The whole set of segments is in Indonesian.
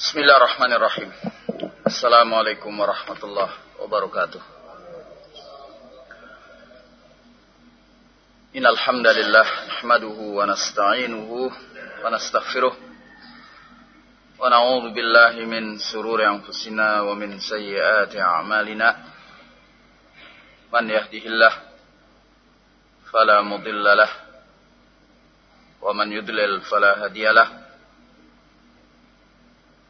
Bismillahirrahmanirrahim. Assalamualaikum warahmatullahi wabarakatuh. Innal hamdalillah nahmaduhu wa nasta'inuhu wa nastaghfiruh wa na'udzu billahi min sururi anfusina wa min sayyiati a'malina. Man yahdihillah fala mudilla lah wa man yudlil fala hadiya lah.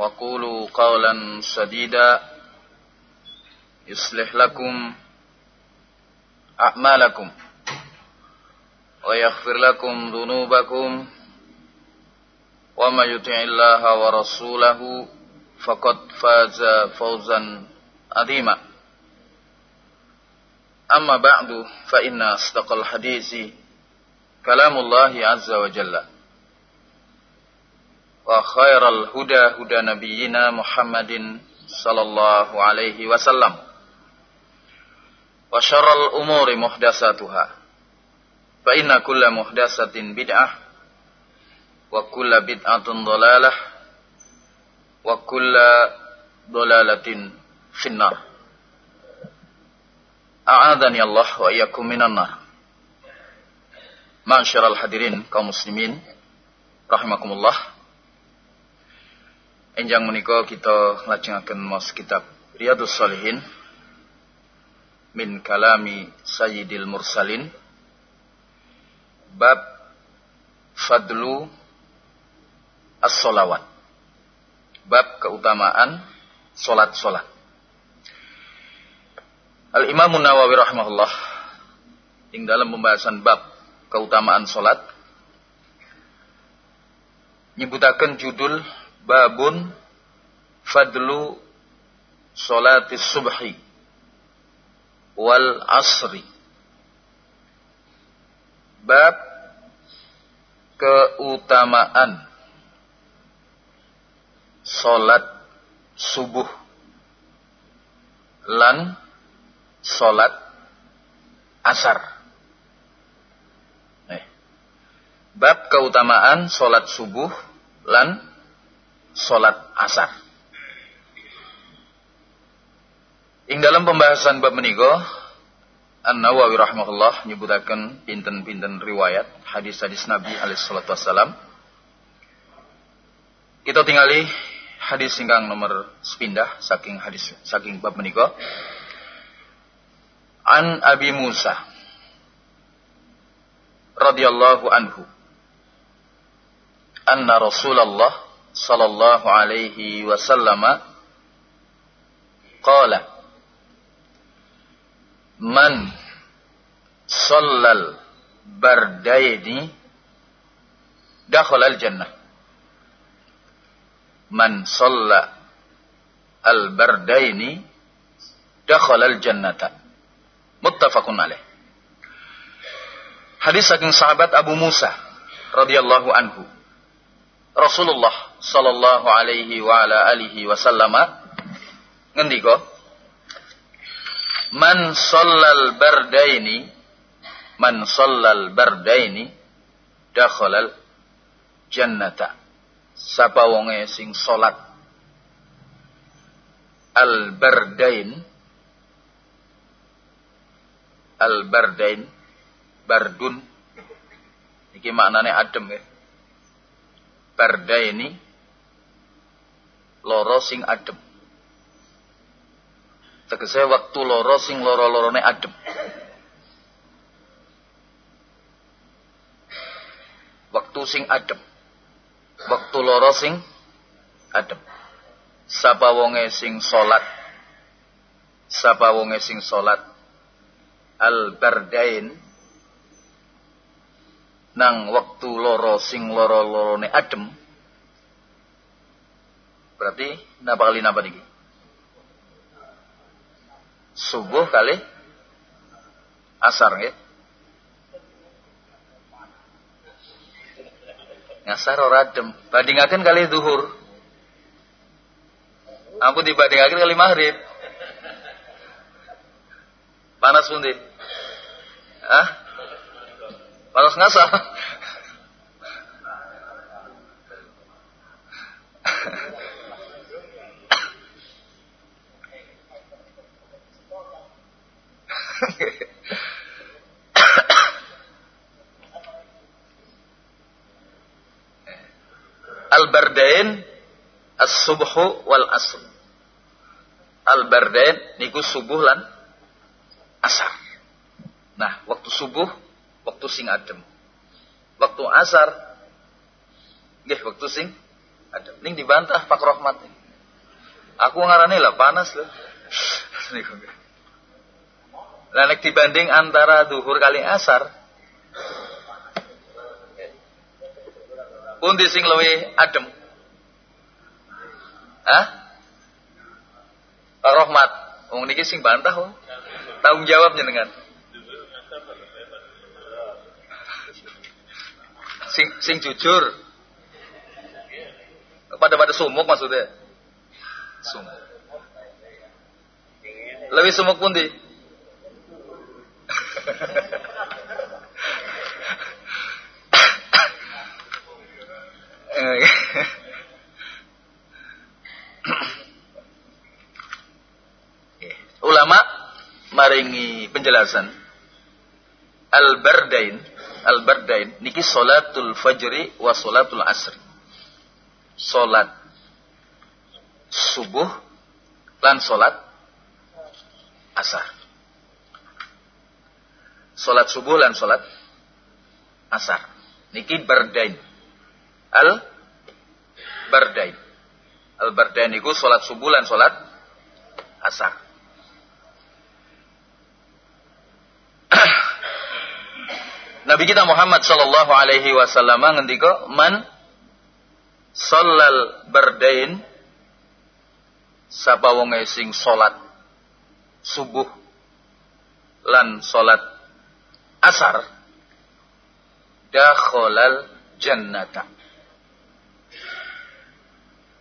وقولوا قولا سديدا يصلح لكم أعمالكم ويغفر لكم ذنوبكم. وما يطع الله ورسوله فقد فاز فوزا عظيما. أما بعد فإن أصدق الحديث كلام الله عز وجل. وخير الهدى هدى نبينا محمد صلى الله عليه وسلم وشر الأمور محدثاتها فإن كل محدثة بدعة وكل بدعة ضلالة وكل ضلالة في النار أعاذني الله وإياكم من النار معشر الحاضرين kaum muslimin rahimakumullah Enjang menika kita lajengaken mas kitab Riyadus Salihin min kalami Sayyidil Mursalin. Bab fadlu as-solawat. Bab keutamaan solat-solat. Al-Imam Nawawi rahimahullah ing dalam pembahasan bab keutamaan solat nyebutaken judul babun fadlu salati subhi wal asri bab keutamaan salat subuh lan salat asar eh. bab keutamaan salat subuh lan solat asar. Ing dalam pembahasan bab menika An-Nawawi rahimahullah nyebutaken pinten-pinten riwayat hadis-hadis Nabi alaihi salatu wassalam. Kita tingali hadis singkang nomor sepindah saking hadis saking bab menika. An Abi Musa radhiyallahu anhu anna Rasulullah sallallahu alaihi wasallam qala man sallal bardaini dakhala al jannah man salla al bardaini dakhala al jannata muttafaqun alaih. Hadis saking sahabat Abu Musa radhiyallahu anhu Rasulullah sallallahu alaihi wa ala alihi wasallama ngendika man sallal bardaini man sallal bardaini dakhalal jannata. Sapa wonge sing salat al bardain al bardain bardun. Iki maknane adem ya bardaini loro sing adem. tegese waktu loro sing loro-lorone adem. Waktu sing adem. Waktu loro sing adem. Sapa wonge sing salat? Sapa wonge sing salat? Al bardain nang waktu loro sing loro-lorone adem. Berarti napa kali napa niki? Subuh kali asar nggih. Ngasar ora adem. Bandingaken kali duhur ampun dibandingaken kali maghrib. Panas pundi? Ah panas ngasar Al-Bardain as-subhu wal asr. Al-Bardain niku subuh lan asar. Nah, waktu subuh waktu sing adem. Waktu asar nggih waktu sing adem. Ning dibantah Pak Rahmat. Aku ngarane lah panas loh. Niku. Lah nek dibanding antara duhur kali asar Pundi sing luwih adem? Hah? Rahmat, wong niki sing bantah wong. Tanggung jawab jenengan. Sing sing jujur. Pada pada sumuk maksudnya. Sumuk. Lebih sumuk pun di. Ulama maringi penjelasan Al-Bardain Al-Bardain niki salatul fajri wa salatul asri. Salat subuh lan salat asar. Salat subuh lan salat asar. Niki bardain. Al bardain. Al bardain niku salat subuh lan salat asar. Nabi kita Muhammad sallallahu alaihi wasallam ngendika man sallal bardain sapa wong sing salat subuh lan salat asar. Dakhalal jannata.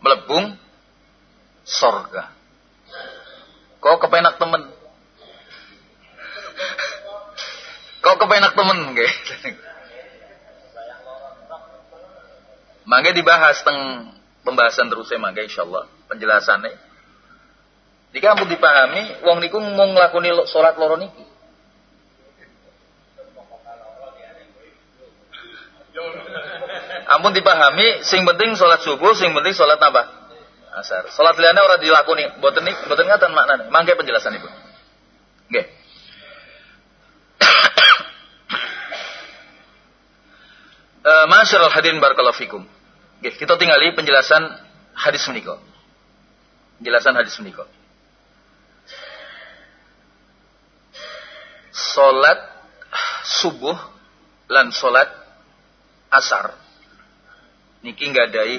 Melebung sorga. Kok kepenak temen. Kok kepenak temen nggih mangga dibahas teng pembahasan terusnya mangga insyaallah penjelasannya. Jika ampun dipahami wong niku mau nglakoni salat loro ampun dipahami sing penting salat subuh sing penting salat apa asar salat liyane ora dilakoni mboten nik mboten ngaten maknane mangke penjelasan ibu nggih Uh, Masyarul hadirin barakallahu fikum. Nggih, kita tinggali penjelasan hadis menika. Penjelasan hadis menika. Salat subuh lan salat asar niki nggadahi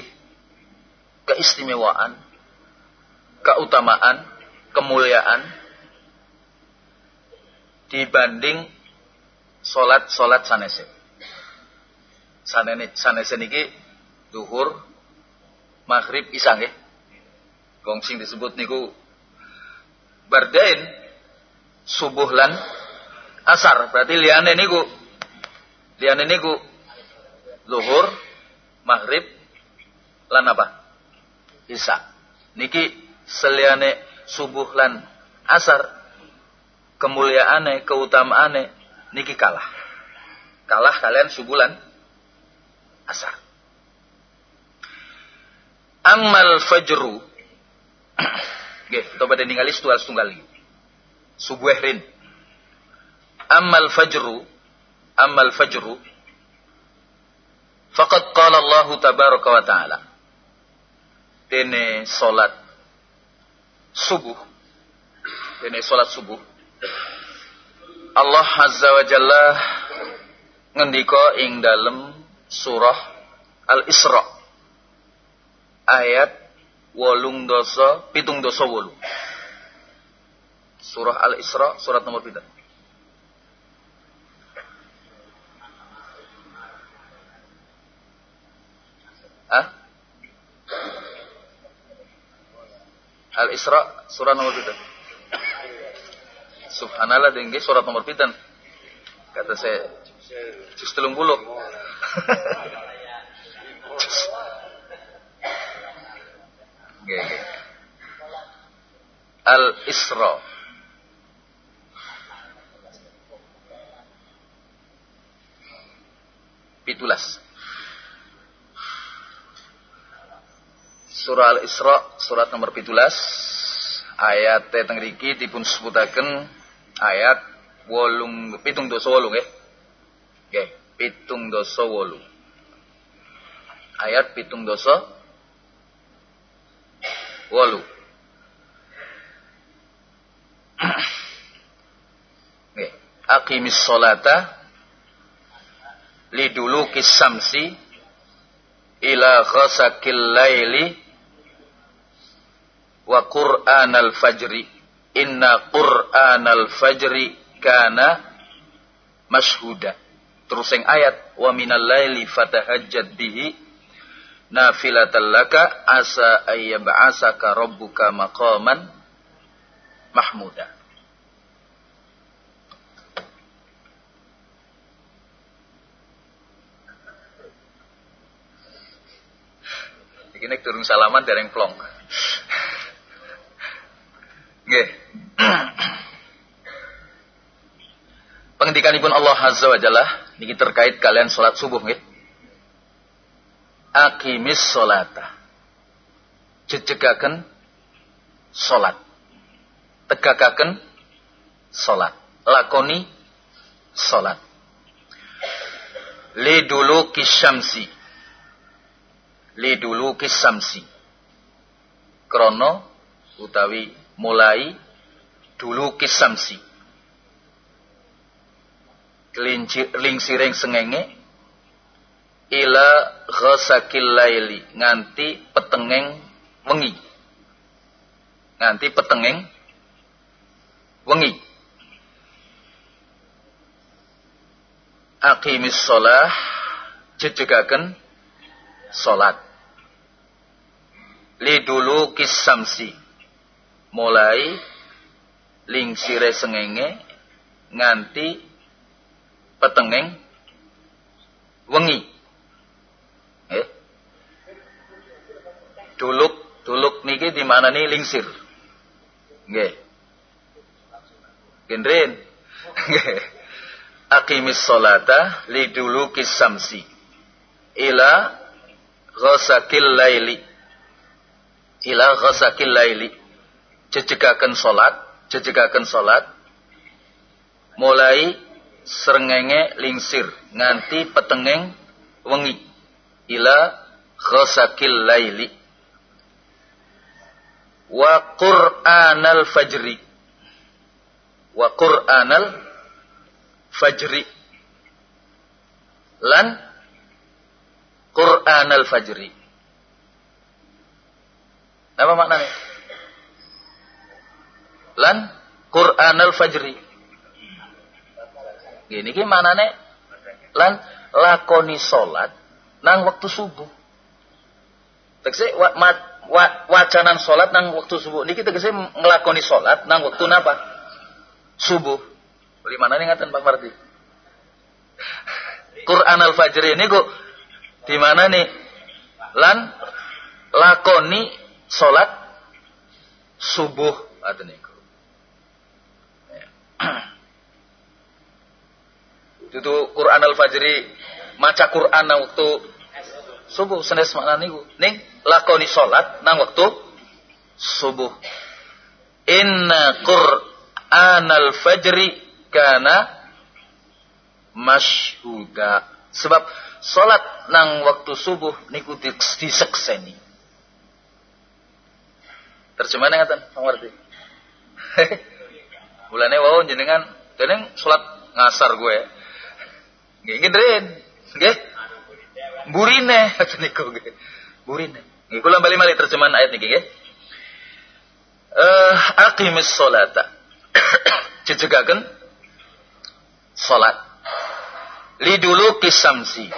keistimewaan, keutamaan, kemuliaan dibanding salat-salat sanese. Sanene sanese niki duhur, maghrib, isya nggih. Gong sing disebut niku bardain subuh lan asar. Berarti liyane niku liyane niku zuhur, maghrib lan apa? Isya. Niki seliane subuh lan asar kemuliaane, keutamaane niki kalah. Kalah kalian subuh lan asar. Amal fajru. Nggih, kita pada ningali setunggal setunggal iki. subuhrin ammal fajru ammal fajru faqad qala Allah tabaraka wa taala. Dene salat subuh. Dene salat subuh. Allah azza wa jalla ngendika ing dalem surah Al-Isra. Ayat wolung dosa pitung dosa wolu surah Al-Isra surat nomor pinten Hah? Al-Isra surat nomor pinten Subhanallah dengge surat nomor pinten kata saya Jus telung puluh. Al-Isra. Pitulas. Surah Al-Isra, surat nomor pitulas. Ayat teng riki dipun sebutaken ayat wolung pitung dosa wolung ya. Nggih, pitung dosa wolu. Ayat pitung dosa wolu. Nggih, aqimis sholata liduluki samsi ila ghasakil laili wa qur'anal fajri inna qur'anal fajri kana mashhuda Terus yang ayat wa minal laili fatahajjad bihi nafilatan laka asa ayyab'asaka rabbuka maqaman mahmuda. Ini turun salaman dari yang plong. Nggih. Pengendikanipun Allah Azza wa Jalla niki terkait kalian salat subuh nggih. Aqimis salata. Jejegaken salat. Tegakaken salat. Lakoni salat. Li dulu kisyamsi. Li dulu kisamsi. Krono utawi mulai dulu kisamsi lingsireng sengenge. Ila ghasakil laili. Nganti petengeng wengi. Nganti petengeng wengi. Aqimis sholah. Jejegaken salat dulu kisamsi mulai lingsire sengenge nganti petengeng wengi. Eh. Duluk, duluk niki di mana nih lingsir. Nggih. Gendrin. Aqimis salata liduluki samsi ila ghasakil laili ila ghasakil laili jejegaken salat jejegaken salat mulai serengenge lingsir nganti petengeng wengi. Ila khosakil laili. Wa qur'anal fajri. Wa qur'anal fajri. Lan qur'anal fajri. Apa maknanya lan qur'anal fajri Gini gimana nih? Lan lakoni solat nang waktu subuh. Tegese wa, wacanan solat nang waktu subuh. Niki tegese ngelakoni solat nang waktu napa? Subuh. Beli mana nih ngatain Pak Marti? Quran Al-Fajr ini kok di mana nih? Lan lakoni solat subuh atau niku. Itu Quran al-Fajri maca Quran nang waktu subuh senes makna niku ning lakoni salat nang waktu subuh inna qur Qur'anal fajri kana masyhuda. Sebab salat nang waktu subuh niku disekseni. Terjemahan ngaten, ngerti? Mulane wau jenengan jeneng salat ngasar gue. Nggih ngedren. Nggih. Burine niku nggih. Burine. Nggih kula bali-bali terjemahan ayat niki nggih. Eh aqimis sholata. Jejegaken salat. Lidulu kisamsi.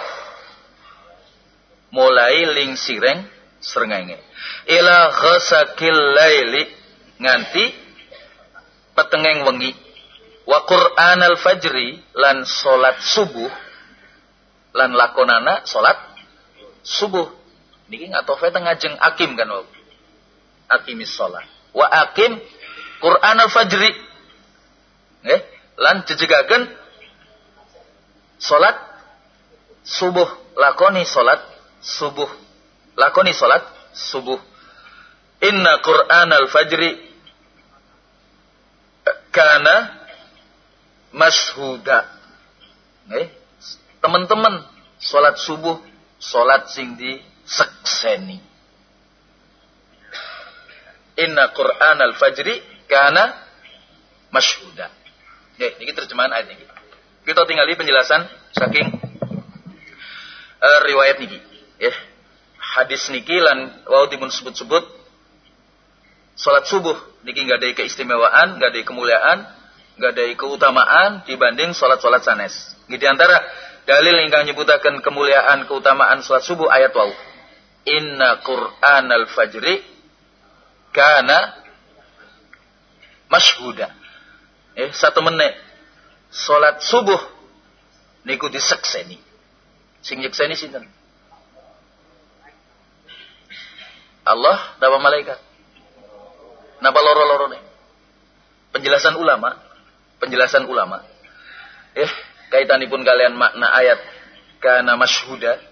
Mulai ling sireng srengenge. Ila ghasakil laili nganti petengeng wengi. Wa Qur'an al-fajri lan salat subuh lan lakonana salat subuh. Niki ngatofe tengajeng akim kan wau. Akimis salat. Wa akim Qur'an al-fajri. Nggih, lan jejegaken salat subuh, lakoni salat subuh. Lakoni salat subuh. Inna Qur'an al-fajri kana mashuda. Nggih, teman-teman salat subuh, salat sing di sekseni. Inna Qur'an al-fajri kana masyhuda. Oke, ini terjemahan ayat ini. Kita tinggal di penjelasan saking uh, riwayat niki. Ya. Hadis niki lan wau dipun sebut-sebut salat subuh niki nggak ada keistimewaan, nggak ada kemuliaan, nggak ada keutamaan dibanding salat-salat sanes. Di antara dalil ingkang nyebutaken kemuliaan keutamaan salat subuh ayat wau. Inna Qur'an al-fajri kana masyhuda. Eh satu menit salat subuh niku disekseni. Sing nyekseni sinten? Allah dawa malaikat. Napa loro-loro nih? Penjelasan ulama, penjelasan ulama. Eh, kaitanipun kalian makna ayat kana masyhuda.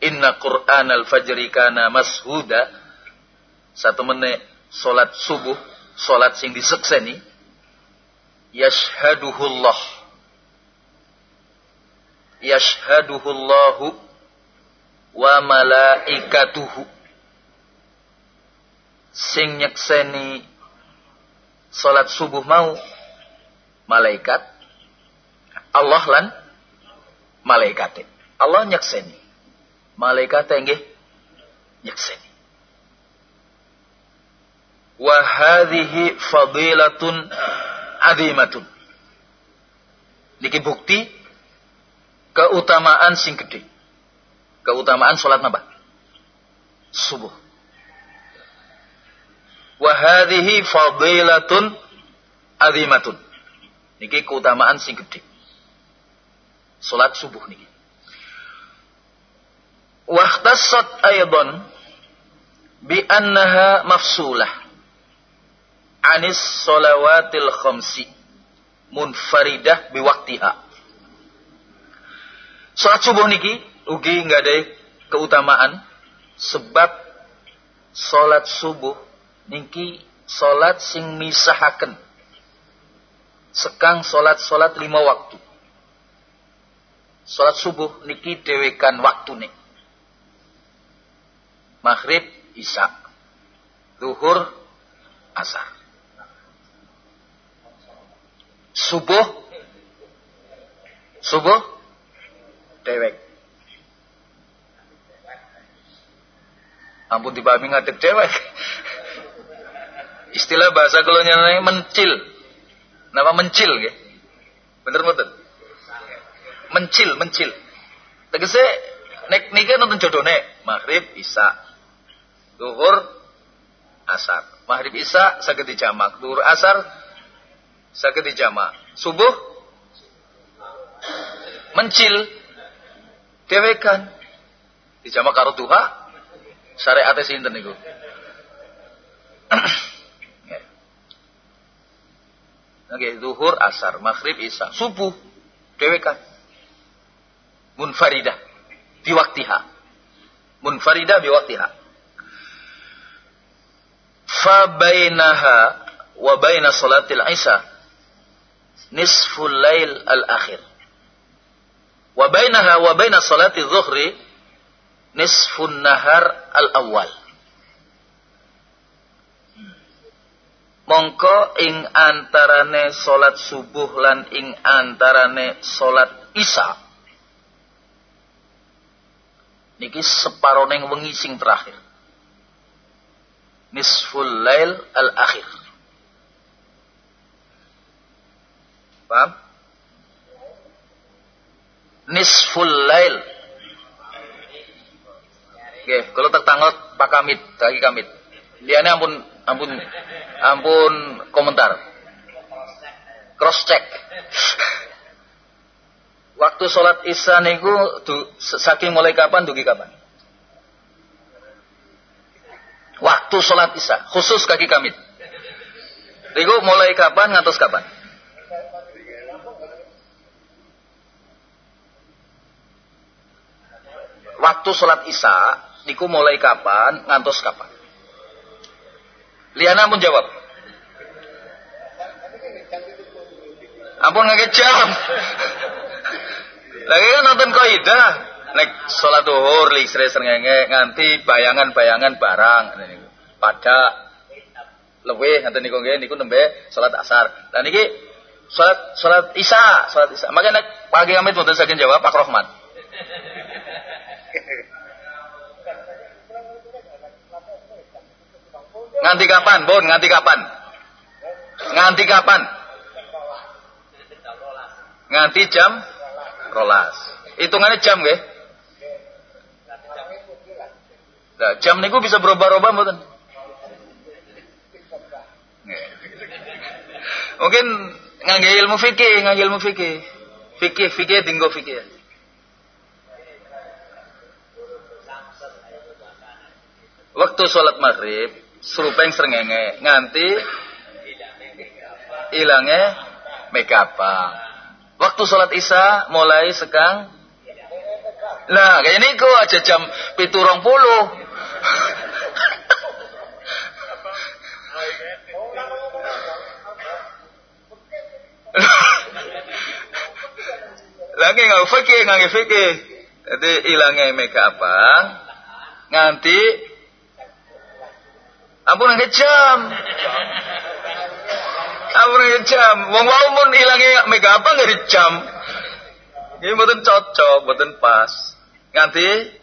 Inna Qur'an al-fajri kana mashuda satu menit solat subuh, solat sing disekseni, yashhaduhullah. Yashhaduhullahu wa malaikatuhu. Sing nyekseni solat subuh mau malaikat Allah lan malaikat Allah nyekseni malaikat nggih nyekseni wa hadhihi fadilatun azimatun. Niki bukti keutamaan sing gede. Keutamaan salat napa? Subuh. Wa hadhihi fadilatun azimatun. Niki keutamaan sing gede. Salat subuh niki. Wa ikhtassat aydan bi annaha mafsulah anis solawatil khamsi munfaridah biwaktiha. Salat subuh niki ugi nggak ada keutamaan sebab salat subuh niki salat sing misahaken sekang salat-salat lima waktu. Salat subuh niki waktu nih. Maghrib, Isya. Zuhur, Asar subuh subuh dewek ampun dipahami ngadek dewek istilah bahasa nyanyi mencil. Nama mencil ya bener bener mencil mencil. Tegese nek nika nonton nek. Maghrib isa duhur asar. Maghrib isa saged dijamak duhur asar sakit dijama. Subuh mencil. Dewekan. Dijama karo duha syariat sinten niku. Oke, zuhur, asar, maghrib, isya, subuh, dewekan. Munfaridah biwaktiha. Munfaridah biwaktiha. Fa bainaha wa baina salatil isya nisful lail al akhir wa bainaha wa baina salati dhuhri nisfun nahar al awal mongko ing antarane salat subuh lan ing antarane salat isya. Niki separone wengi sing terakhir. Nisful lail al akhir paham? Nisful lail. Oke, kalau tak tangot Pak Kamit, kaki Kamit. Liane ampun ampun ampun komentar. Cross check. Waktu sholat isya niku saking mulai kapan dugi kapan? Waktu sholat isya khusus kaki kamit. Niku mulai kapan ngantos kapan? Waktu sholat isya niku mulai kapan ngantos kapan? Liana pun jawab. Ampun nggak jam. Lagi kan nonton koida. Nek sholat duhur, lik srengenge nganti bayangan-bayangan barang. Pada lebih nanti niku nggih niku nembe sholat asar. Dan niki sholat sholat isya, sholat isya. Makanya pagi kami tuh saking jawab Pak Rohman. Nganti kapan, Bon? Nganti kapan? Nganti kapan? Nganti jam rolas. Hitungannya jam nggih? Nah, jam niku bisa berubah-ubah mboten? Mungkin ngangge ilmu fikih, ngangge ilmu fikih. Fikih, fikih tinggo fikih. Waktu sholat maghrib, serupeng serengenge nganti ilangnya megapa. Waktu sholat isya mulai sekang. Nah, kayak ini kok aja jam piturong puluh. Lagi nggak fikih, nggak fikih. Jadi ilangnya apa? Nganti Ampun nggak jam. Ampun nggak jam. Wong wau pun ilangnya mega apa nggak di jam. Ini betul cocok, betul pas. Nganti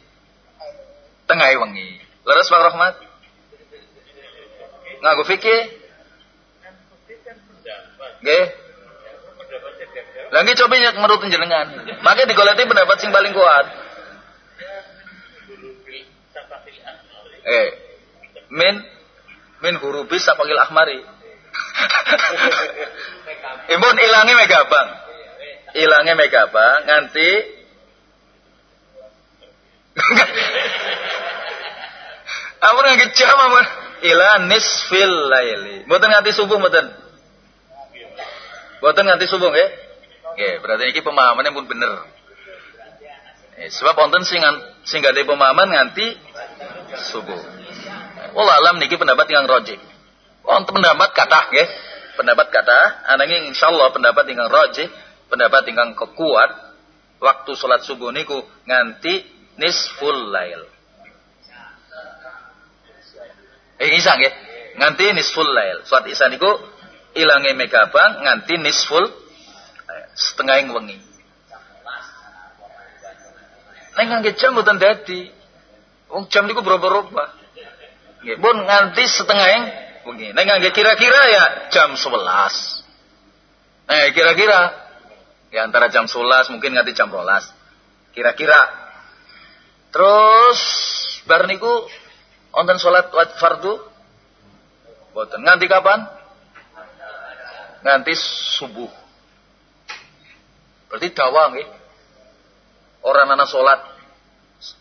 tengah wengi. Leres Pak Rahmat? Nganggo fikih? Nggih. Lagi coba nyek menurut jenengan. Makanya digoleti pendapat sing paling kuat. Eh, min min hurubis sapakil ahmari. Imun ilangnya megabang. Ilangnya megabang nganti Amun nggak jam amun ila nisfil laili. Mboten nganti subuh mboten. Mboten nganti subuh nggih. Nggih, berarti iki pemahamannya pun bener. Eh, sebab wonten sing sing pemahaman nganti subuh. Wallah alam niki pendapat yang roji. Wonten pendapat kata nggih. Pendapat kata ananging insyaallah pendapat ingkang roji, pendapat ingkang kuat waktu sholat subuh niku nganti nisful lail. Eh isa nggih. Nganti nisful lail. Salat isa niku ilange megabang nganti nisful setengah yang wengi. Neng jam mboten dadi. Wong jam niku berubah-ubah. Nggih, pun nganti setengah yang wengi. Neng ngangge kira-kira ya jam 11. Eh kira-kira. Ya antara jam 11 mungkin nganti jam 12. Kira-kira. Terus bar niku wonten salat fardu? Boten. Nganti kapan? Nganti subuh. Berarti dawa nggih orang anak salat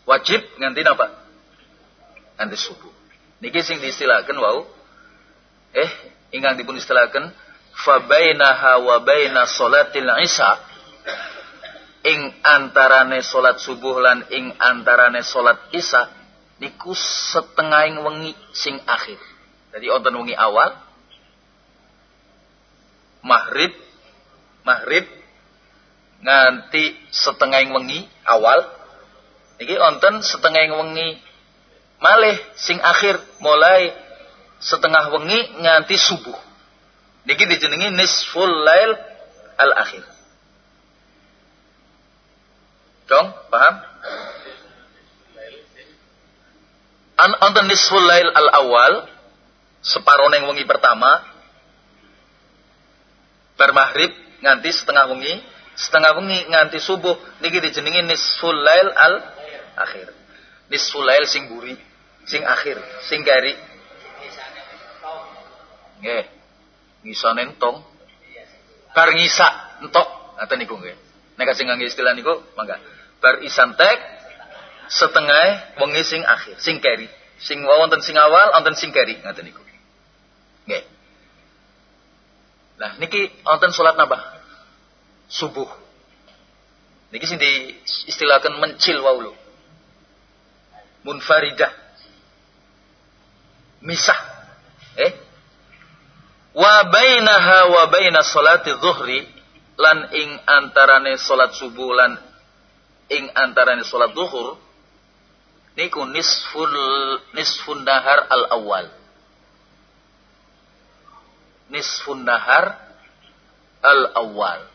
wajib nganti napa? Nganti subuh niki sing diistilahkan wau. Eh ingkang dipun istilahkan fa bainaha wa baina isya. Ing antarane salat subuh lan ing antarane salat isya niku setengahing wengi sing akhir. Jadi wonten wengi awal, maghrib maghrib nganti setengah yang wengi awal. Iki onten setengah yang wengi malih sing akhir mulai setengah wengi nganti subuh. Niki dijenengi nisful lail al akhir dong paham? An onten nisful lail al awal separuh neng wengi pertama bar maghrib nganti setengah wengi setengah wengi nganti subuh niki dijenengi nisful lail al akhir nisful lail sing buri sing akhir sing gari nggih ngisa entong bar ngisa entok ngaten niku nggih nek sing ngangge istilah niku mangga bar isantek setengah wengi sing akhir, sing keri. Sing wonten sing awal, wonten sing keri, ngoten niku. Nggih. Nah, niki wonten salat napa? Subuh. Niki sing diistilahkan mencil waulu. Munfaridah. Misah. Eh? Wa bainaha wa baina salati dhuhri lan ing antarane salat subuh lan ing antarane salat zuhur niku nisful nisfun nahar al awal nisfun nahar al awal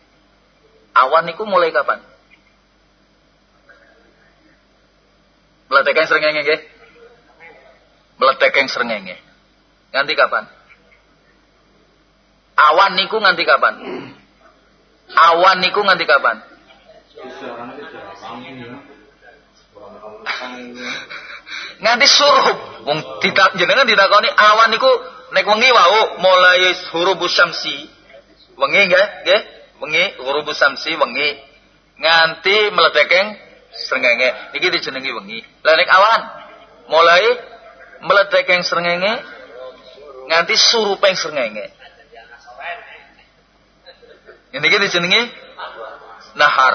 awan niku mulai kapan meletek yang serengenge nggih. Meletek yang serengenge nganti kapan? Awan niku nganti kapan? Awan niku nganti kapan? Nganti suruh. Wong tidak jenengan ditakoni awan niku nek wengi wau mulai hurubus syamsi. Wengi nggih nggih. Wengi hurubus syamsi wengi. Nganti meletekeng srengenge. Iki dijenengi wengi. Lah nek awan mulai meletekeng srengenge nganti surupeng srengenge. Ini iki dijenengi nahar.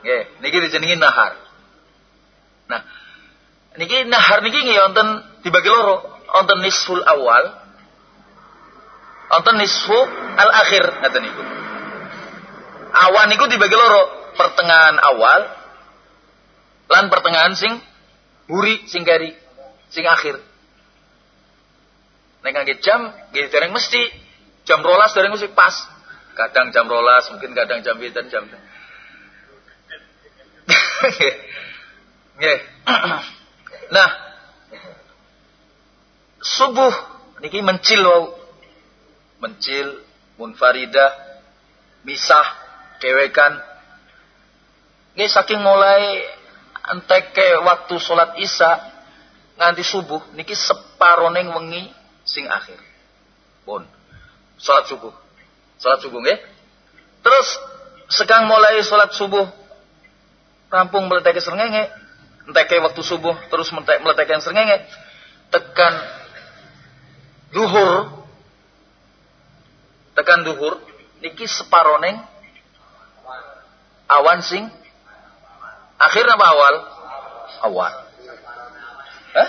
Nggih niki dijenengi nahar. Nah niki nahar niki nggih wonten dibagi loro. Wonten nisful awal wonten nisfu al akhir ngaten niku. Awan niku dibagi loro pertengahan awal lan pertengahan sing buri sing kari sing akhir nek ngangge jam nggih dereng mesti jam rolas dereng mesti pas kadang jam rolas mungkin kadang jam pinten jam Nggih. Nah, subuh niki mencil wau. Mencil, munfaridah, misah, dewekan. Nggih saking mulai entek ke waktu salat Isya nganti subuh niki separoning wengi sing akhir. Pun. Salat subuh. Salat subuh nggih. Terus sekang mulai salat subuh rampung meletek serengenge enteke waktu subuh terus meletek yang serengenge tekan duhur tekan duhur niki separoneng awan sing akhir apa awal awal eh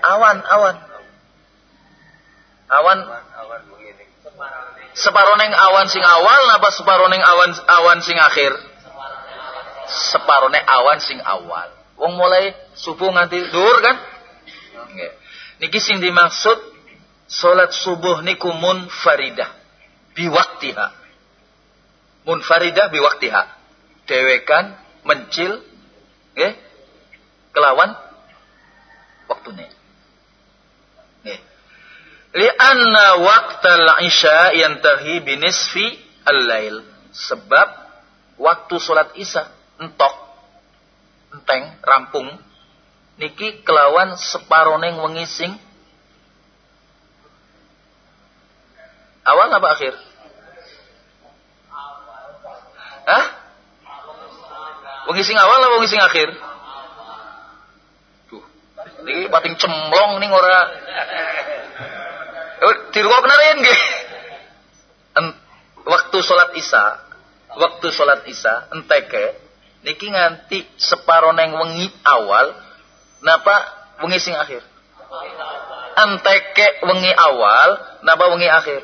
awan awan awan separoneng awan sing awal apa separoneng awan awan sing akhir separone awan sing awal. Wong mulai subuh nganti dur kan? Nggih. Niki sing dimaksud salat subuh niku munfaridah biwaktiha. Munfaridah biwaktiha. Dewekan mencil nggih kelawan waktunya. Nggih. Lianna waqtal isya yantahi binisfi al-lail. Sebab waktu salat isya entok enteng rampung niki kelawan separoneng wengising awal apa akhir Hah? Wengising awal apa wengising akhir? Tuh. Niki bating cemlong nih ora. Eh, tiru kenarin nggih. Waktu sholat Isya, waktu sholat Isya enteke niki nganti separo neng wengi awal napa wengi sing akhir enteke wengi awal napa wengi akhir?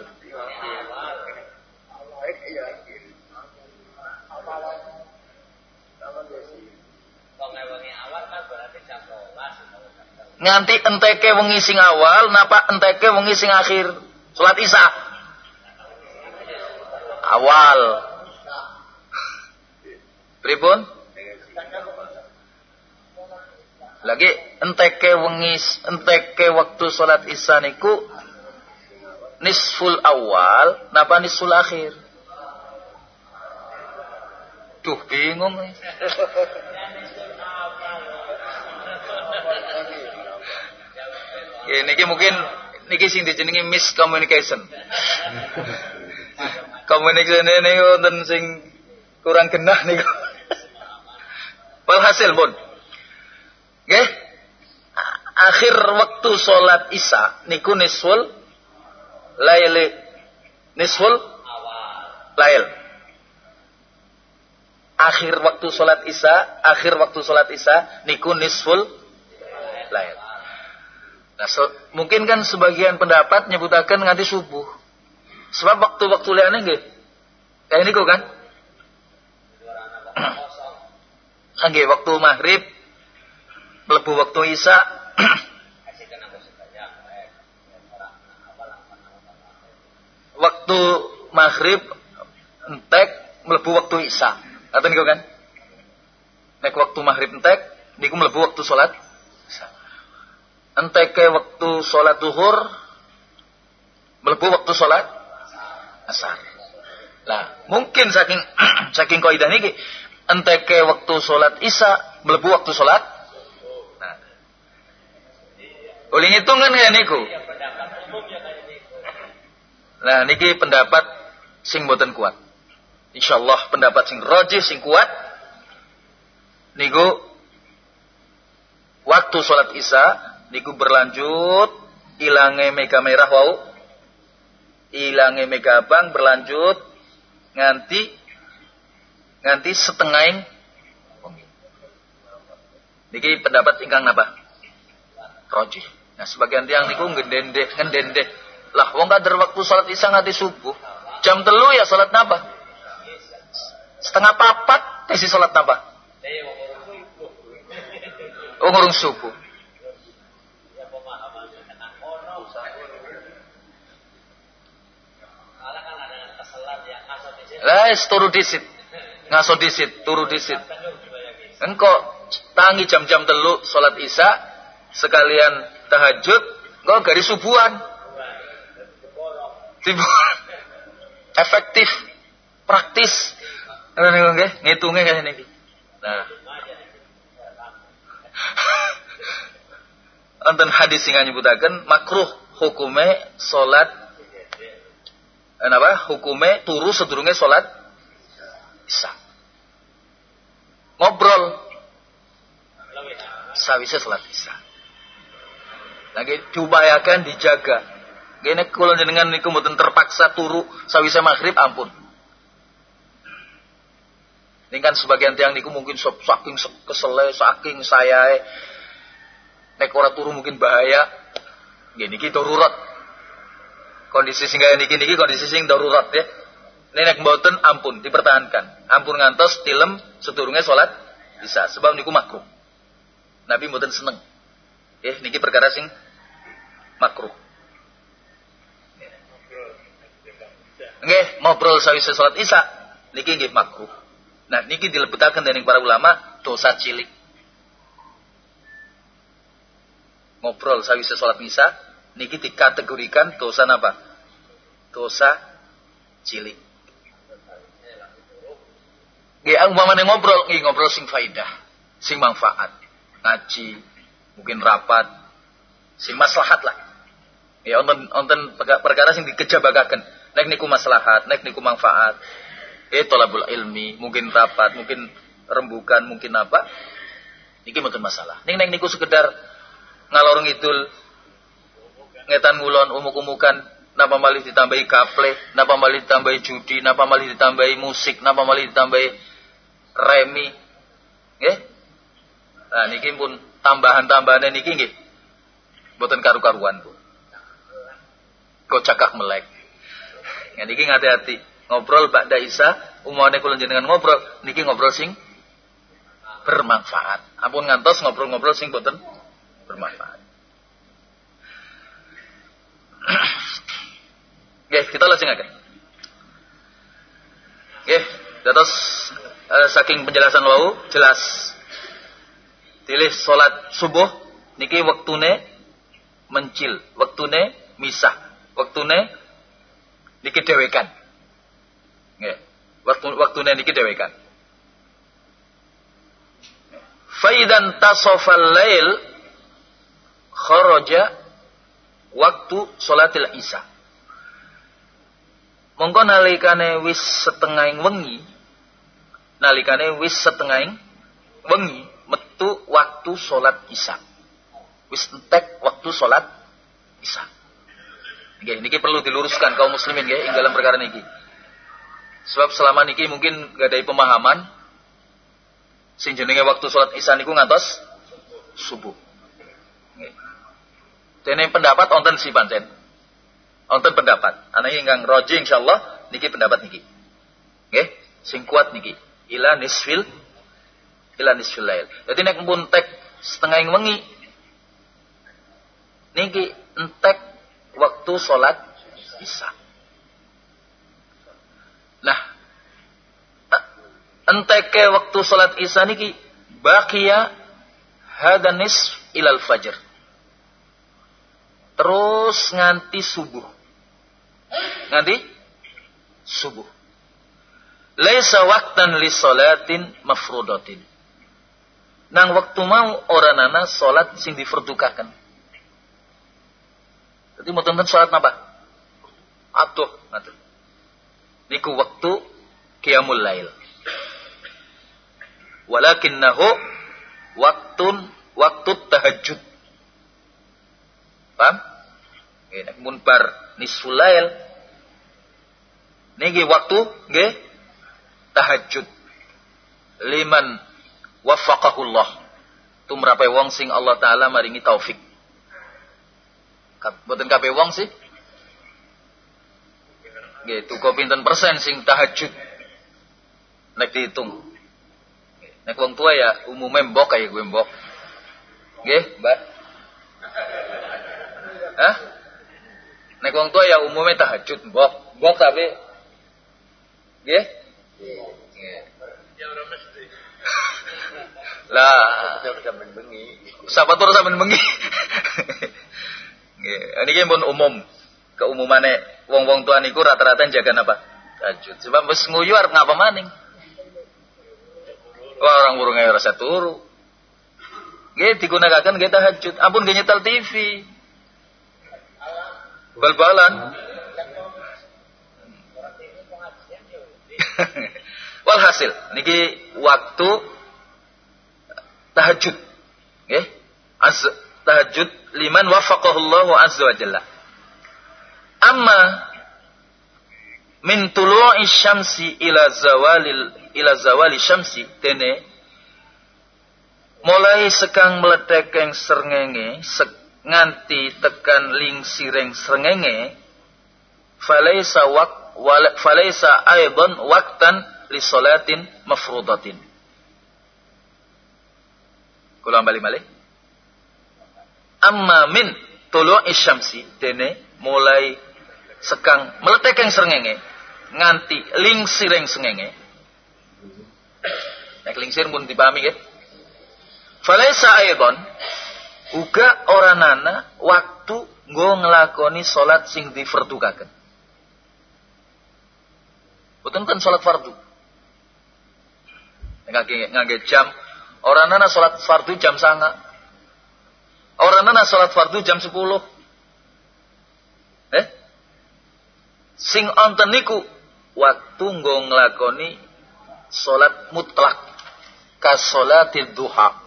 Nganti enteke wengi sing awal napa enteke wengi sing akhir? Salat Isya. Awal. Pripun? Lagi enteke wengi enteke waktu salat Isya niku nisful awal napa nisful akhir? Duh bingung. Ya, niki mungkin niki sing dijenengi miscommunication. Communication ini wonten sing kurang genah niku. Walhasil pun. Nggih. Akhir waktu sholat Isya niku nisful laili nisful lail. Akhir waktu sholat Isya, akhir waktu sholat Isya niku nisful lail. Nah, so, mungkin kan sebagian pendapat nyebutakan nganti subuh. Sebab waktu-waktu liane nggih. Kayak ini kok kan? Nggih, waktu maghrib mlebu waktu isya waktu maghrib entek mlebu waktu isya. Ngaten niku kan? Nek waktu maghrib entek niku mlebu waktu salat enteke waktu sholat duhur melebu waktu sholat asar. Lah, mungkin saking saking kaidah niki enteke waktu sholat isya melebu waktu sholat. Nah. Uli ngitungan ya niku. Nah, niki pendapat sing boten kuat. Insyaallah pendapat sing rojih sing kuat niku waktu sholat isya niku berlanjut ilange mega merah wau. Ilange mega bang berlanjut nganti nganti setengah niki pendapat ingkang napa roji. Nah sebagian tiang niku ngendende ngendende lah wong kader waktu salat isya nganti subuh jam telu ya salat napa setengah papat tesi salat napa oh subuh Lah turu disit. Ngaso disit, turu disit. Engko tangi jam-jam telu salat Isya sekalian tahajud, engko garis subuhan. Efektif, praktis. Ngono nggih, ngitunge kaya niki. Nah. Wonten hadis sing nyebutaken makruh hukume salat Kenapa? Hukume turu sedurunge sholat isya. Ngobrol. Sawise sholat isya. Lagi diupayakan dijaga. Gini kalau jenengan niku mboten terpaksa turu sawise maghrib ampun. Ini kan sebagian tiang niku mungkin saking kesele, saking saya nek ora turu mungkin bahaya. Gini kita darurat kondisi sing kaya niki niki kondisi sing darurat ya. Nenek mboten ampun dipertahankan. Ampun ngantos tilem sedurunge salat bisa sebab niku makruh. Nabi mboten seneng. Eh niki perkara sing makruh. Nggih, ngobrol sawise salat Isya niki nggih makruh. Nah, niki dilebetaken dening para ulama dosa cilik. Ngobrol sawise salat Isya niki dikategorikan dosa apa? Dosa cilik. Nggih umpamane ngobrol, nggih ngobrol sing faidah, sing manfaat. Ngaji, mungkin rapat, sing maslahat lah. Ya onten onten perkara sing dikejabakaken. Nek niku maslahat, nek niku manfaat. Eh tolabul ilmi, mungkin rapat, mungkin rembukan, mungkin apa. Niki mungkin masalah. Ning nek niku sekedar ngalor ngidul ngetan ngulon umuk-umukan napa malih ditambahi kaple, napa malih ditambahi judi, napa malih ditambahi musik, napa malih ditambahi remi. Nggih? Nah niki pun tambahan-tambahan niki nggih. Mboten karu-karuan, Bu. Kau cakap melek. Yang niki hati-hati. Ngobrol ba'da Isa, umane kula jenengan ngobrol, niki ngobrol sing bermanfaat. Ampun ngantos ngobrol-ngobrol sing boten bermanfaat. Oke, kita lajengaken. Oke, dados uh, saking penjelasan wau jelas. Pilih salat subuh niki waktune mencil, waktune misah, waktune niki dewekan. Nggih. Waktu waktune niki dewekan. Faidan tasofal lail kharaja waktu salatil isya. Mongko nalikane wis setengah wengi nalikane wis setengah wengi metu waktu salat isya. Wis entek waktu salat isya. Nggih, niki perlu diluruskan kaum muslimin nggih ing dalam perkara niki. Sebab selama niki mungkin gak ada pemahaman Sing jenenge waktu sholat isya niku ngantos subuh. Dene pendapat onten si pancen. Onten pendapat. Anak ingkang roji insyaallah niki pendapat niki. Nggih, sing kuat niki. Ila nisfil ila nisfil lail. Dadi nek pun tek setengah ing wengi niki entek waktu sholat isya. Nah, enteke waktu salat isya niki baqiya hadanis ilal fajr. Terus nganti subuh. Nganti subuh. Laisa waktan li salatin mafrudatin. Nang waktu mau orang nana salat sing diferdukakan. Jadi mau tonton salat apa? Atuh, atuh. Niku waktu qiyamul lail walakinnahu waktun waktu tahajud. Paham? Ini munbar nisful lail. Niki waktu nggih tahajud. Liman waffaqahullah. Tumrape wong sing Allah taala maringi taufik. Boten kabeh wong sih. Nggih, tuku pinten persen sing tahajud. Nek dihitung. Nek wong tua ya umumnya mbok kayak gue mbok. Nggih, Mbak? Hah? Nek wong tua ya umumnya tahajud mbok. Mbok tapi Nggih? Nggih. Lah, Siapa tuh sampean bengi? Nggih, niki pun umum. Keumumane wong-wong tua niku rata-rata jaga apa? Tahajud. Sebab wis nguyu arep ngapa maning? orang burung ayo rasa turu. Gak digunakan gak tahajud. Ampun gak nyetel TV. Bal-balan. Walhasil, niki waktu tahajud. Nggih. Az tahajud liman wafaqahullahu azza wa jalla. Amma min tulu'i syamsi ila zawalil ila zawali syamsi tene mulai sekang meletek yang serngenge sek, nganti tekan ling sireng serngenge falaisa wak wala, falaisa aidan waktan li salatin mafrudatin kula balik balik amma min tulu isyamsi tene mulai sekang meletek yang nganti ling sireng serngenge Nek lingsir pun dipahami ya. Falaisa aidon uga ora nana waktu nggo ngelakoni salat sing difardukaken. Boten kan salat fardu. Ngangge jam ora nana salat fardu jam sanga. Ora nana salat fardu jam 10. Eh? Sing onten niku waktu nggo nglakoni salat mutlak kasolatil duha.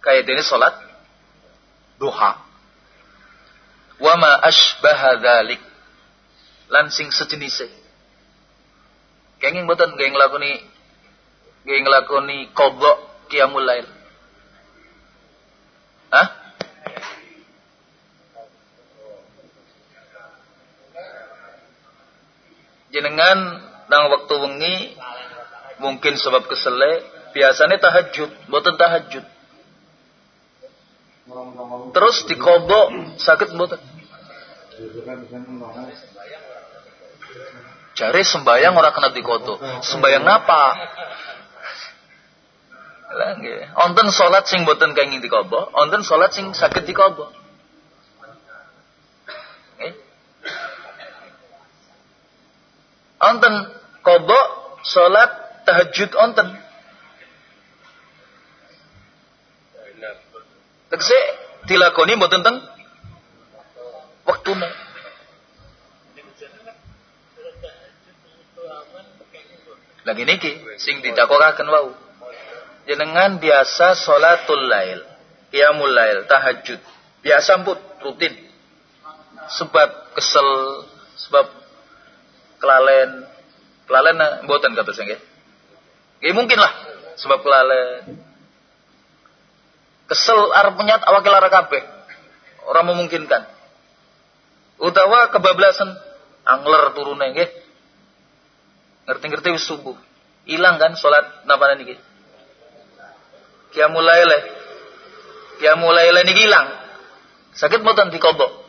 Kayak ini salat duha. Wama ashbaha dhalik. Lansing sejenis. Kenging mboten nggih nglakoni nggih nglakoni qadha qiyamul lail. Hah? Jenengan nang waktu wengi mungkin sebab kesele biasanya tahajud, mboten tahajud. Terus dikobok sakit mboten. Jare sembayang orang kena dikoto. Sembayang apa? Lah nggih. Onten salat sing boten kenging dikobo, onten salat sing saged dikobo. Nggih. Onten kobo salat tahajud onten. Tegese dilakoni mboten teng wektune. Lagi niki sing didakokaken wau. Jenengan biasa salatul lail, qiyamul lail, tahajud. Biasa pun rutin. Sebab kesel, sebab kelalen. Kelalen mboten kados nggih. Nggih mungkin lah sebab kelalen. Kesel arep menyat awake lara kabeh. Ora memungkinkan. Utawa kebablasan angler turune nggih ngerti-ngerti wis subuh. Hilang kan salat napa niki? Qiyamul lail. Qiyamul lail niki hilang. Sakit mboten dikobo?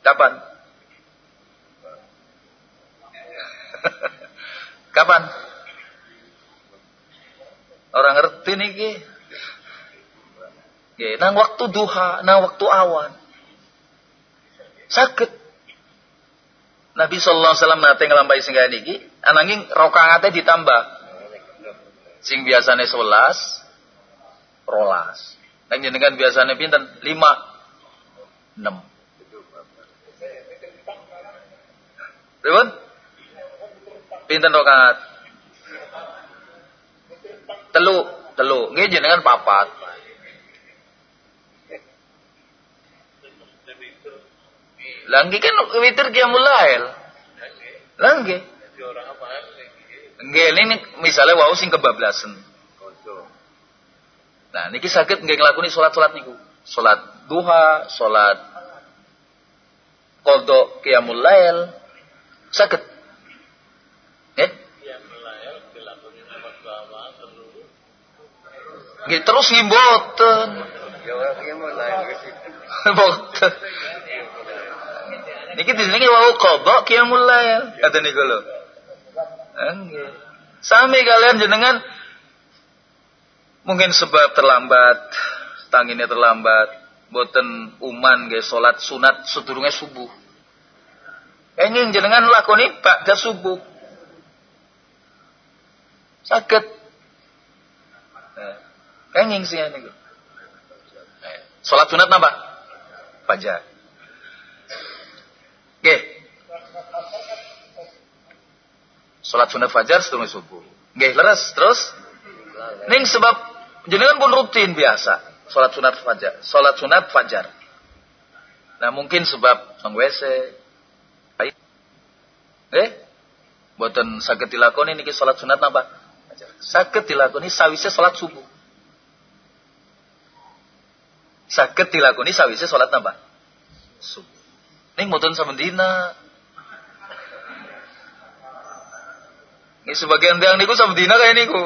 Kapan? Kapan? Orang ngerti niki. Nang waktu duha, nang waktu awan. Sakit. Nabi sallallahu alaihi wasallam nate nglampahi kaya niki, ananging rakaate ditambah. Sing biasane 11 rolas. Nang jenengan biasane pinten? 5 6. Pripun? Pinten rakaat? Telu, telu. Nggih jenengan papat. Langgi kan witir qiyamul lail. Langgi. Nggih, ini misalnya wau sing kebablasan. Nah, niki sakit nggih nglakoni salat-salat niku. Salat duha, salat qada qiyamul lail. Sakit. Eh? Nggih terus ngimboten. Mboten. Niki disenengi wau qadha qiyamul lail. Kata niku lho. Nggih. Sami kalian jenengan mungkin sebab terlambat, tangine terlambat, boten uman nggih salat sunat sedurunge subuh. Enging jenengan lakoni ba'da subuh. Saged. Enging sih niku. Salat sunat napa? Fajar. Oke. Salat sunat fajar sedurunge subuh. Nggih, leres terus. Ning sebab jenengan pun rutin biasa salat sunat fajar, salat sunat fajar. Nah, mungkin sebab nang WC. Eh? Boten saged dilakoni niki salat sunat napa? Fajar. Saged dilakoni sawise salat subuh. Saged dilakoni sawise salat napa? Subuh. Ning mboten sabendina. Ini sebagian tiang niku sabendina kayak niku.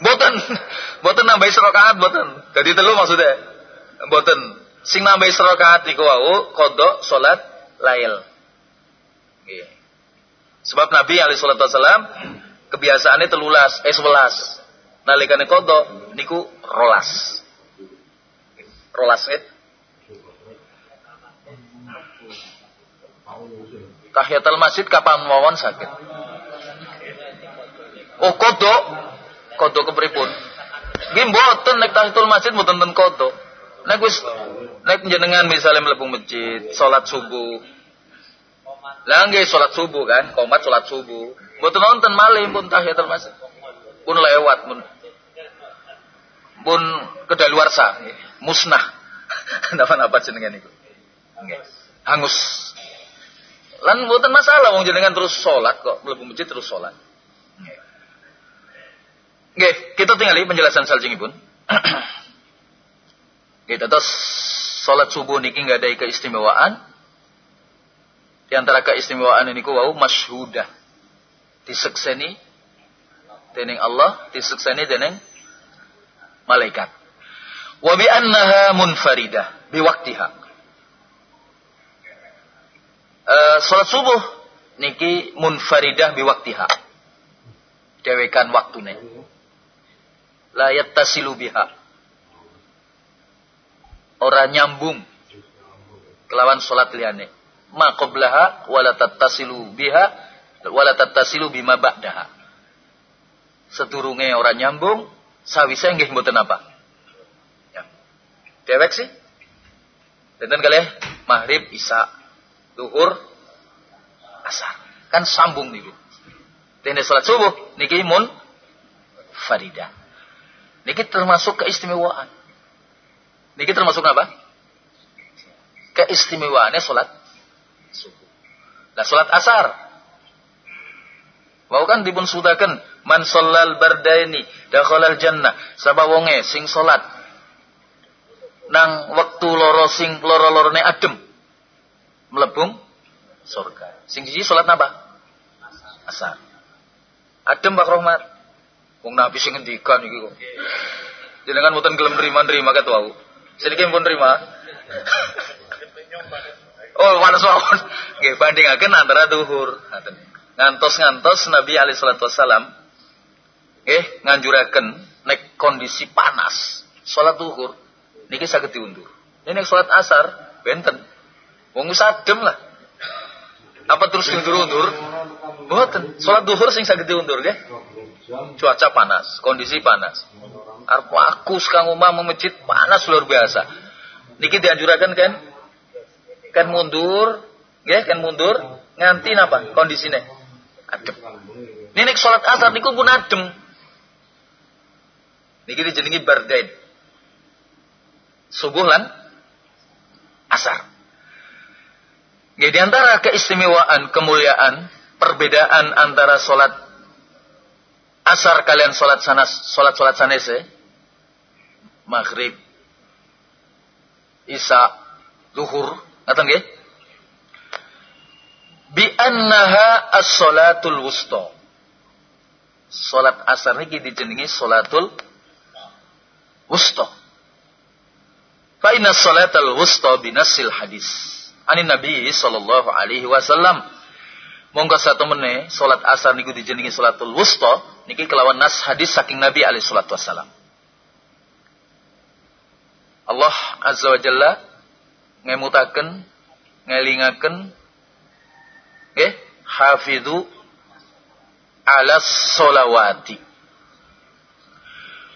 Mboten, mboten nambahi serakaat mboten. Jadi telu maksudnya. Mboten. Sing nambahi serakaat niku wau kodok salat lail. Sebab Nabi alaihi salatu wasallam kebiasaannya telulas, eh sebelas. Nalikane kodok niku rolas. Rolas nggih. Tahiyatul masjid kapan mawon sakit. Oh kodok, kodok kepripun? Nggih mboten nek tahiyatul masjid mboten ten kodok. Nek wis nek jenengan misalnya mlebu masjid, salat subuh. Lah salat subuh kan, komat salat subuh. Mboten nonton malih pun tahiyatul masjid. Pun lewat pun pun kedaluarsa, musnah. Napa-napa jenengan. Nggih. Hangus Lan mboten masalah wong jenengan terus sholat kok, mlebu masjid terus sholat. Oke, kita tinggali penjelasan saljengipun. Kita terus sholat subuh niki nggak ada keistimewaan. Di antara keistimewaan ini wau masyhudah. Disekseni dening Allah, disekseni dening malaikat. Wa bi annaha munfaridah bi. Uh, salat subuh niki munfaridah bi waktiha. Dewekan waktune. La yattasilu biha. Ora nyambung kelawan salat liyane ma qablaha wala tattasilu biha wala tattasilu bima ba'daha. Sedurunge ora nyambung, sawise nggih mboten apa. Ya. Dewek sih. Denten kali maghrib, isya, duhur, asar. Kan sambung niku. Dene salat subuh niki mun farida. Niki termasuk keistimewaan. Niki termasuk apa? Keistimewaannya salat subuh. Nah salat asar. Mau kan dipun sudaken man sallal bardaini dakhalal jannah. Sabawonge sing salat nang wektu loro sing loro-lorone adem mlebung surga. Sing siji salat napa? Asar. Adem Pak Rahmat. Wong Nabi sing ngendikan iki kok. Jenengan mboten gelem nerima-nerima ket wau. Sedikit pun nerima. Oh, panas mawon. Nggih, bandingaken antara duhur. Ngantos-ngantos Nabi alaihi salatu wasalam nggih nganjuraken nek kondisi panas salat duhur niki saged diundur. Ini nek salat asar benten. Wong wis adem lah. Apa terus diundur-undur? Mboten. Salat duhur sing saged diundur nggih. Cuaca panas, kondisi panas. Arep aku sekang omah masjid panas luar biasa. Niki dianjuraken kan kan mundur, ya kan mundur nganti napa kondisine adem. Ini sholat asar niku pun adem. Niki dijenengi bardain. Subuh lan asar. Ya, di antara keistimewaan, kemuliaan, perbedaan antara sholat asar kalian sholat sana, sholat sholat sanese, maghrib, isya, duhur, Ngaten nggih? Bi annaha as-salatul wusta. Salat asar niki dijenengi salatul wusta. Fa inna salatal wusta binasil hadis. Ani Nabi sallallahu alaihi wasallam. Monggo satu mene salat asar niku dijenengi salatul wusta niki kelawan nas hadis saking Nabi alaihi salatu wasallam. Allah azza wa jalla ngemutaken ngelingaken nggih hafidhu ala solawati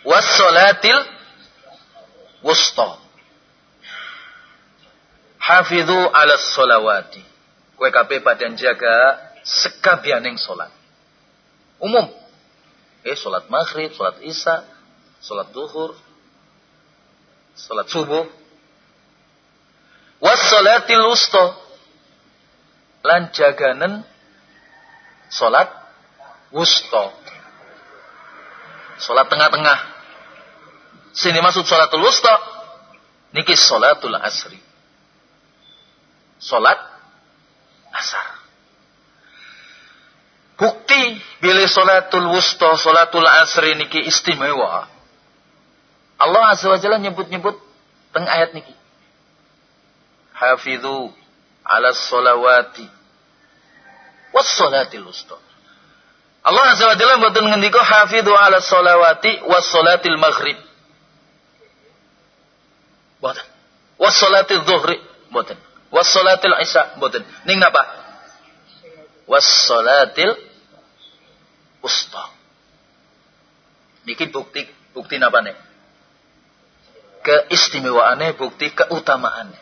was salatil wusta hafidhu ala solawati kowe kabeh padha jaga sekabianing salat umum. Eh salat maghrib salat isya salat duhur salat subuh. Wassalatil wusta. Lan jaganen salat wusta. Salat tengah-tengah. Sini maksud salatul wusta. Niki salatul asri salat asar bukti bila salatul wusta salatul asri niki istimewa Allah azza wa jalla nyebut-nyebut teng ayat niki hafidhu ala salawati was salatil wusta. Allah Azza wa Jalla mboten ngendika hafidhu ala salawati was salatil maghrib. Mboten. Was salatil dhuhri mboten. Was salatil isya mboten. Ning napa? Was salatil wusta. Niki bukti bukti napa nih? Keistimewaannya, bukti keutamaannya.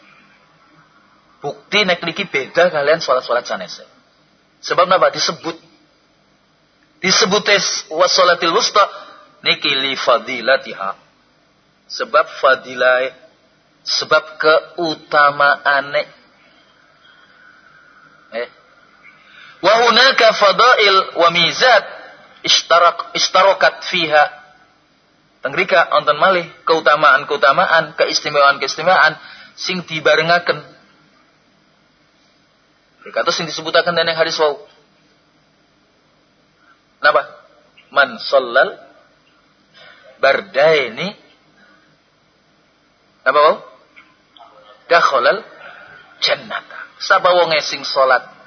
Bukti nek niki beda kalian sholat-sholat sanese. Sebab napa disebut disebut wasolatil wusta niki li fadilatiha. Sebab fadilah sebab keutamaane. Eh. Wa hunaka fadail wa mizat ishtarak fiha. Tengrika onten malih keutamaan-keutamaan, keistimewaan-keistimewaan sing dibarengaken Kados sing disebutaken dening hadis wau. Napa? Man shallal bardaini apa wau? Dakhalal jannata. Sapa wong sing salat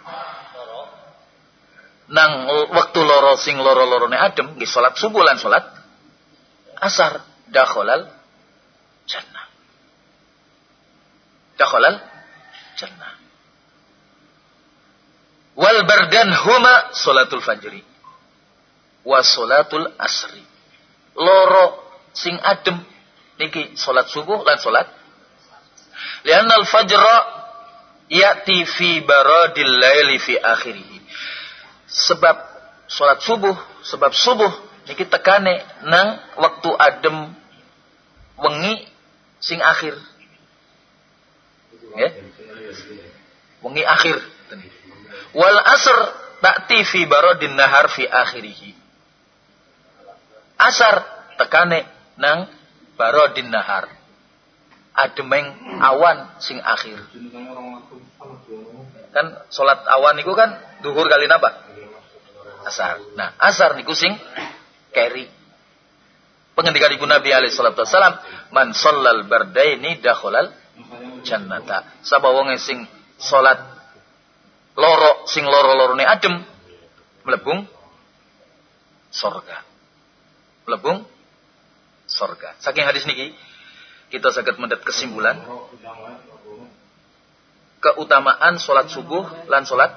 nang waktu loro sing loro-lorone adem nggih salat subuh lan salat asar dakhalal jannah. Dakhalal jannah. Wal bardan huma salatul fajri wa salatul asri. Loro sing adem niki salat subuh lan salat Lianna al-fajra ya'ti fi baradil laili fi akhirih. Sebab salat subuh, sebab subuh niki tekane nang waktu adem wengi sing akhir. Ya. Wengi akhir. Wal asr ta'ti fi baradin nahar fi akhirih. Asar tekane nang baradin nahar. Ademeng awan sing akhir. Kan salat awan niku kan duhur kali napa? Asar. Nah, asar niku sing keri. Pengendikan ibu Nabi alaihi salatu wasalam, "Man shallal bardaini dakhalal jannata." Sapa wong sing salat loro sing loro-lorone adem melebung sorga. Melebung sorga. Saking hadis niki kita sakit mendat kesimpulan keutamaan sholat subuh lan sholat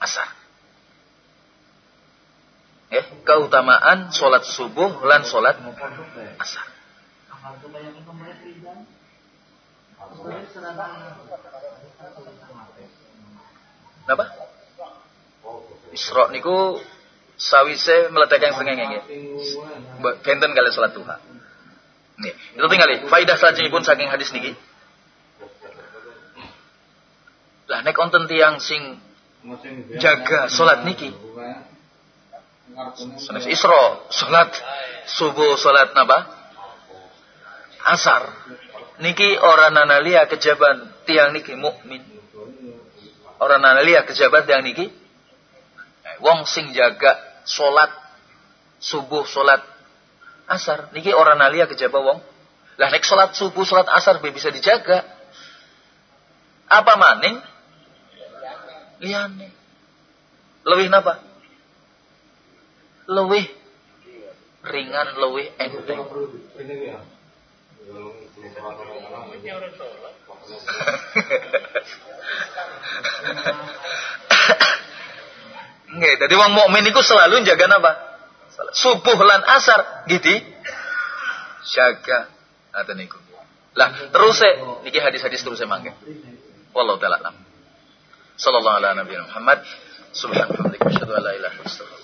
asar. Eh, keutamaan sholat subuh lan sholat asar. Napa? Isra niku sawise meletakkan sengenge. Benten kali sholat duha. Nih, itu tinggal faidah pun saking hadis niki. Lah nek konten tiang sing jaga sholat niki. Sanes Isra, sholat subuh, sholat napa? Asar. Niki orang analia kejaban tiang niki mukmin. Orang analia kejaban tiang niki wong sing jaga sholat subuh, sholat asar. Niki orang nalia kejaba wong. Lah nek sholat subuh, sholat asar bisa dijaga. Apa maning? Liane. Lebih napa? Lebih ringan, lebih enteng. Nggih, dadi wong mukmin iku selalu jaga napa? Subuh lan asar gitu. Jaga ngoten niku. Lah, terus niki hadis-hadis terus mangke. Wallahu taala alam. Sallallahu ala nabiyina Muhammad. Subhanallah wa bihamdihi asyhadu an la ilaha illallah.